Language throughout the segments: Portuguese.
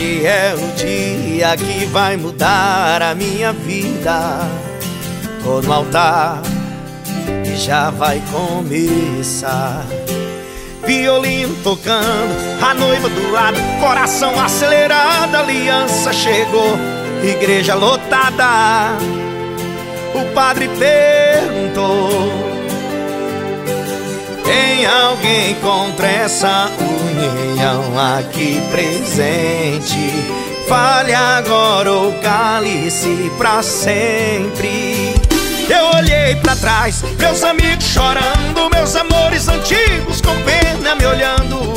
Hoje é o dia que vai mudar a minha vida. Tô no altar e já vai começar. Violino tocando, a noiva do lado, coração acelerado, aliança chegou, igreja lotada. O padre perguntou alguém contra essa união aqui presente? Fale agora ou cale-se pra sempre. Eu olhei pra trás, meus amigos chorando, meus amores antigos com pena me olhando.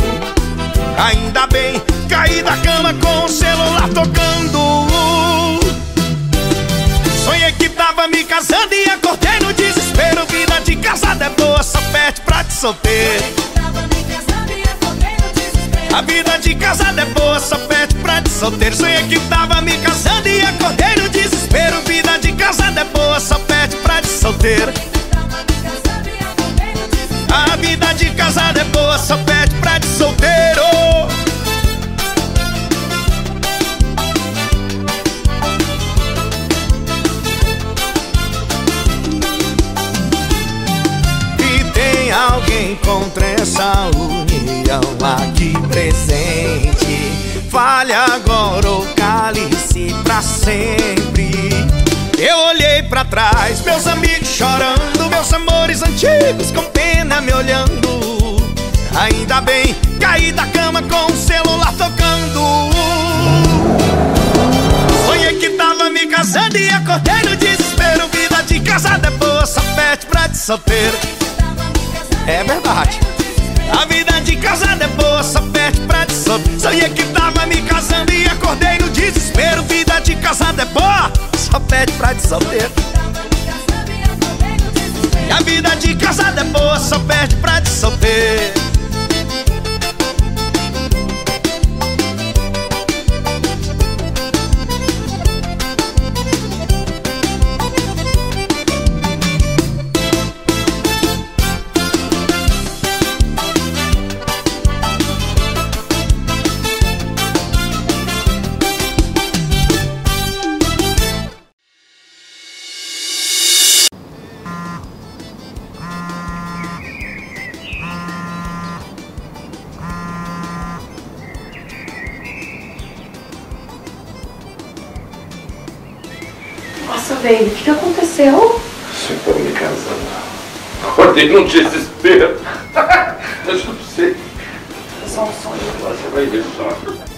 Ainda bem, caí da cama com o celular tocando. Sonhei que tava me casando e acordei no desespero. Vida de casada é boa, só te solteiro. A vida de casada é boa, só perde pra te solteiro. Sonhei que tava me casando e acordei no desespero. Vida de casada é boa, só perde pra te solteiro. Alguém contra essa união aqui presente. Fale agora ou cale-se pra sempre. Eu olhei pra trás, meus amigos chorando, meus amores antigos com pena me olhando. Ainda bem, caí da cama com o celular tocando. Sonhei que tava me casando e acordei no desespero. Vida de casada é boa, só pede pra de solteiro. É verdade. A vida de casada é boa, só perde pra de solteiro. Sonhei que tava me casando e acordei no desespero. Vida de casada é boa, só perde pra de solteiro. E a vida de casada é boa, só perde pra de solteiro. Nossa, velho, o que, que aconteceu? Você tá me casando. Acordei num desespero. Eu não sei. Foi só um sonho. Você vai ver só.